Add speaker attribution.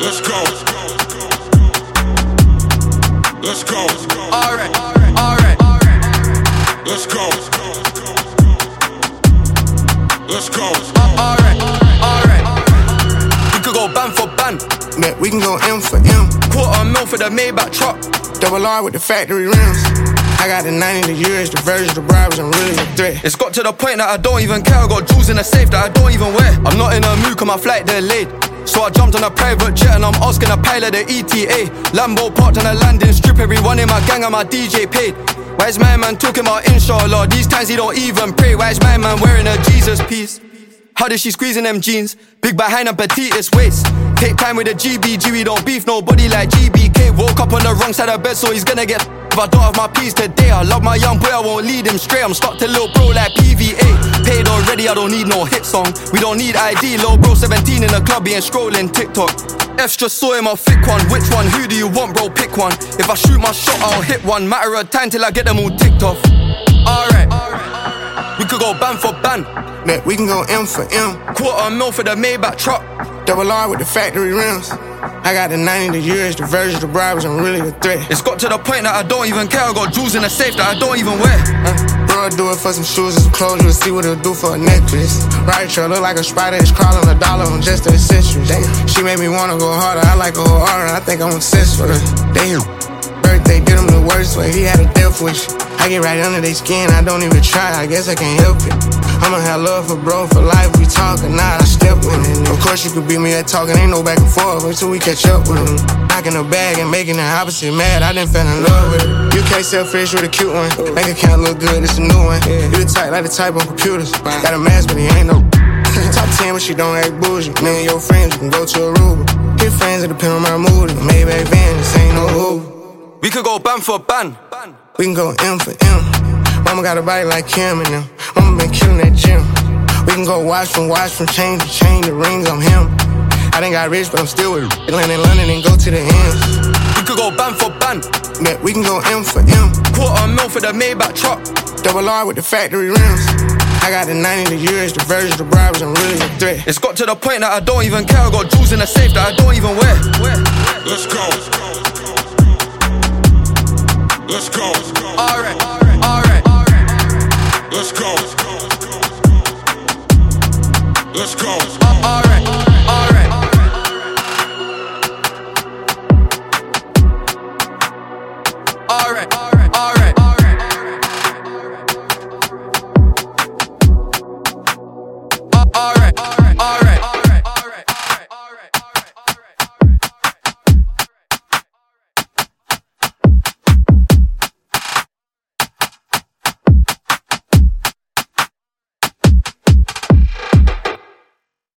Speaker 1: Let's go. Let's go.
Speaker 2: Alright, alright, alright.
Speaker 1: Let's go. Let's go.
Speaker 2: Uh, alright, alright. We could go ban for ban.
Speaker 3: Yeah, we can go M for M.
Speaker 2: Quarter mil for the Maybach truck.
Speaker 3: Double R with the factory rims. I got the 90, the years, the version, the bribes, and really a threat.
Speaker 2: It's got to the point that I don't even care. I got jewels in the safe that I don't even wear. I'm not in a mood, cause my flight, they're late. So I jumped on a private jet and I'm asking a pilot the ETA. Lambo parked on a landing strip, everyone in my gang and my DJ paid. Why is my man talking about inshallah? These times he don't even pray. Why is my man wearing a Jesus piece? How did she squeeze in them jeans? Big behind and petitest waist. Take time with the GBG, we don't beef nobody like GBK. Woke up on the wrong side of bed, so he's gonna get. If I don't have my peace today, I love my young boy, I won't lead him straight. I'm stuck to little bro like PVA. Paid I don't need no hit song. We don't need ID, Low bro 17 in the club, he ain't scrolling TikTok. F's just saw him, I'll one. Which one? Who do you want, bro? Pick one. If I shoot my shot, I'll hit one. Matter of time till I get them all ticked off. Alright, we could go ban for ban.
Speaker 3: That we can go M for M.
Speaker 2: Quarter mil for the Maybach truck.
Speaker 3: Double R with the factory rims. I got the 90, the years, the version, the bribes, I'm really a threat.
Speaker 2: It's got to the point that I don't even care. I got jewels in the safe that I don't even wear.
Speaker 3: Uh, do it for some shoes and some clothes, you'll see what it'll do for a necklace. Right, sure, look like a spider, it's crawling a dollar on just the accessories. Damn. She made me wanna go harder, I like a whole aura, I think I'm obsessed with her. Damn. Birthday did him the worst way, he had a death wish. I get right under their skin, I don't even try, I guess I can't help it. I'ma have love for bro for life, we talking, nah, I step with it. Of course you could beat me at talking, ain't no back and forth until we catch up with him. Knocking the bag and making the opposite mad, I didn't fell in love with it. You can't sell fish with a cute one, make account look good, it's a new one. You the type like the type on computers, got a mask but he ain't no. Top 10 but she don't act bougie, me and your friends, you can go to a Aruba. Get friends, it depend on my mood, maybe van, this ain't no Uber.
Speaker 2: We could go ban for ban.
Speaker 3: We can go M for M. Mama got a body like Kim and them. Mama been killing that gym. We can go watch from watch from chain to chain the rings. I'm him. I done got rich, but I'm still with land in London and go to the ends.
Speaker 2: We could go ban for ban.
Speaker 3: That we can go M for M.
Speaker 2: Quarter mil for the Maybach truck.
Speaker 3: Double R with the factory rims. I got the 90, the years, the version, the bribes, I'm really a threat.
Speaker 2: It's got to the point that I don't even care. I got jewels in the safe that I don't even wear.
Speaker 1: Let's go. Let's Let's go. Let's go.
Speaker 2: Alright, alright.